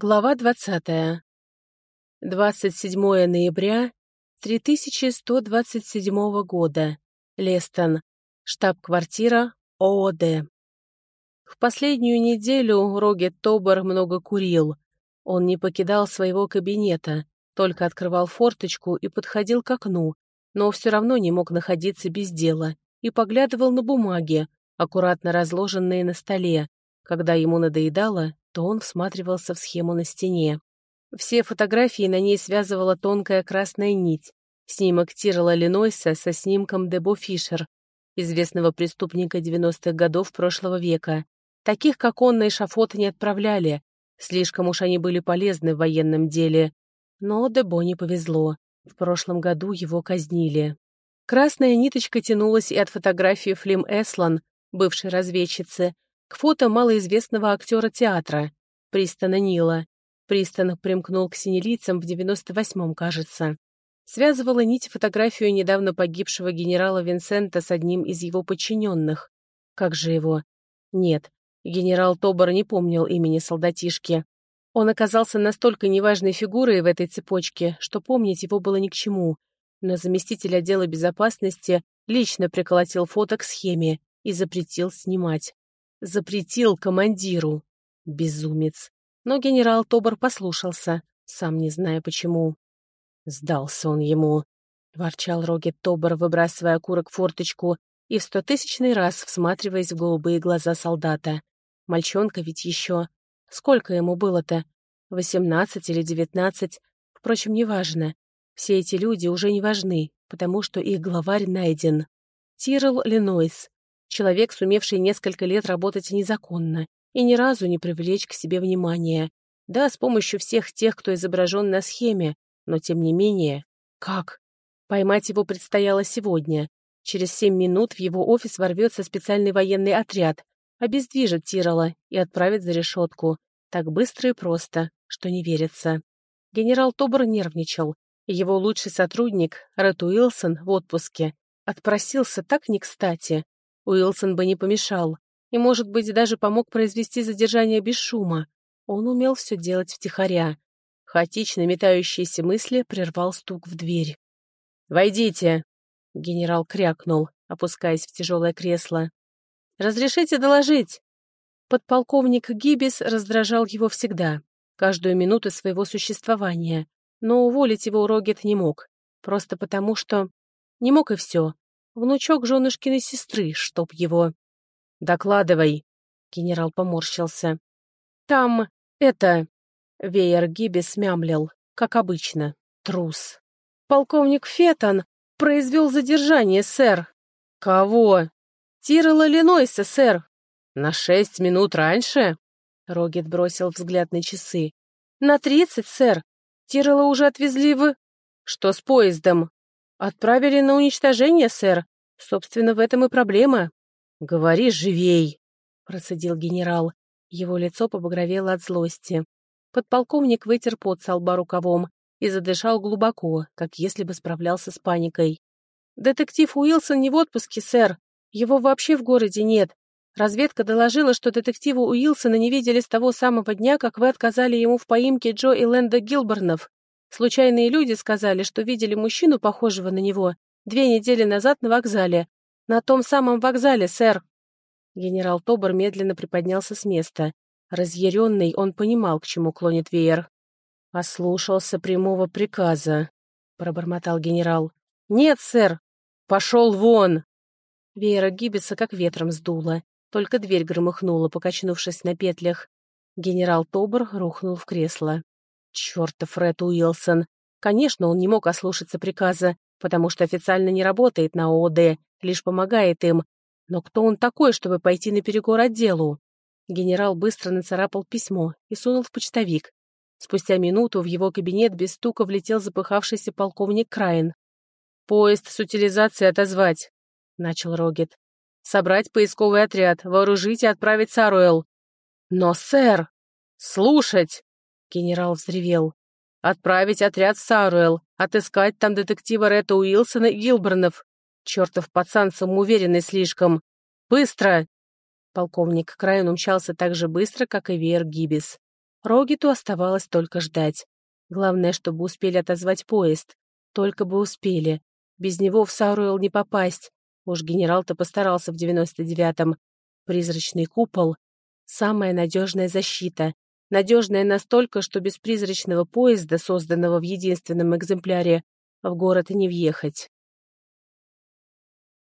Глава 20. 27 ноября 3127 года. Лестон. Штаб-квартира ООД. В последнюю неделю Рогет Тобор много курил. Он не покидал своего кабинета, только открывал форточку и подходил к окну, но все равно не мог находиться без дела и поглядывал на бумаги, аккуратно разложенные на столе. Когда ему надоедало, то он всматривался в схему на стене. Все фотографии на ней связывала тонкая красная нить. Снимок Тирла Ленойса со снимком Дебо Фишер, известного преступника 90-х годов прошлого века. Таких, как он, на эшафот не отправляли. Слишком уж они были полезны в военном деле. Но Дебо не повезло. В прошлом году его казнили. Красная ниточка тянулась и от фотографии Флим Эслан, бывшей разведчицы, к фото малоизвестного актера театра, Пристона Нила. Пристон примкнул к синелицам в 98-м, кажется. Связывала нить фотографию недавно погибшего генерала Винсента с одним из его подчиненных. Как же его? Нет, генерал Тобор не помнил имени солдатишки. Он оказался настолько неважной фигурой в этой цепочке, что помнить его было ни к чему. Но заместитель отдела безопасности лично приколотил фото к схеме и запретил снимать. Запретил командиру. Безумец. Но генерал Тобор послушался, сам не зная почему. Сдался он ему. Ворчал Рогет Тобор, выбрасывая окурок в форточку и в стотысячный раз всматриваясь в голубые глаза солдата. Мальчонка ведь еще. Сколько ему было-то? Восемнадцать или девятнадцать? Впрочем, неважно. Все эти люди уже не важны, потому что их главарь найден. Тирл Ленойс, Человек, сумевший несколько лет работать незаконно и ни разу не привлечь к себе внимания. Да, с помощью всех тех, кто изображен на схеме, но тем не менее... Как? Поймать его предстояло сегодня. Через семь минут в его офис ворвется специальный военный отряд, обездвижит Тирола и отправит за решетку. Так быстро и просто, что не верится. Генерал Тобор нервничал. Его лучший сотрудник, Ред Уилсон, в отпуске, отпросился так не кстати. Уилсон бы не помешал, и, может быть, даже помог произвести задержание без шума. Он умел все делать втихаря. Хаотично метающиеся мысли прервал стук в дверь. «Войдите!» — генерал крякнул, опускаясь в тяжелое кресло. «Разрешите доложить?» Подполковник Гибис раздражал его всегда, каждую минуту своего существования, но уволить его Рогет не мог, просто потому что... Не мог и все. Внучок женушкиной сестры, чтоб его. «Докладывай», — генерал поморщился. «Там это...» — веер Гибис мямлил, как обычно, трус. «Полковник Фетон произвел задержание, сэр». «Кого?» «Тирела Ленойса, сэр». «На шесть минут раньше?» Рогет бросил взгляд на часы. «На тридцать, сэр. Тирела уже отвезли в...» «Что с поездом?» «Отправили на уничтожение, сэр. Собственно, в этом и проблема». «Говори живей!» — процедил генерал. Его лицо побагровело от злости. Подполковник вытер пот со лба рукавом и задышал глубоко, как если бы справлялся с паникой. «Детектив Уилсон не в отпуске, сэр. Его вообще в городе нет. Разведка доложила, что детектива Уилсона не видели с того самого дня, как вы отказали ему в поимке Джо и Лэнда Гилборнов. Случайные люди сказали, что видели мужчину, похожего на него, две недели назад на вокзале. На том самом вокзале, сэр. Генерал Тобор медленно приподнялся с места. Разъяренный, он понимал, к чему клонит веер. «Ослушался прямого приказа», — пробормотал генерал. «Нет, сэр! Пошел вон!» Веера Гиббиса как ветром сдуло. Только дверь громыхнула, покачнувшись на петлях. Генерал Тобор рухнул в кресло. Чертов Ред Уилсон! Конечно, он не мог ослушаться приказа, потому что официально не работает на ООД, лишь помогает им. Но кто он такой, чтобы пойти наперекор отделу? Генерал быстро нацарапал письмо и сунул в почтовик. Спустя минуту в его кабинет без стука влетел запыхавшийся полковник Крайн. «Поезд с утилизацией отозвать», — начал Рогет. «Собрать поисковый отряд, вооружить и отправить Саруэл». «Но, сэр!» «Слушать!» — генерал взревел. «Отправить отряд в Саруэл, отыскать там детектива Ретта Уилсона и Гилбернов. Чертов пацан самоуверенный слишком. Быстро!» Полковник Крайн умчался так же быстро, как и Веер Гибис. Рогиту оставалось только ждать. Главное, чтобы успели отозвать поезд. Только бы успели. Без него в Саруэл не попасть. Уж генерал-то постарался в девяносто девятом. Призрачный купол — самая надежная защита. Надежная настолько, что без призрачного поезда, созданного в единственном экземпляре, в город не въехать.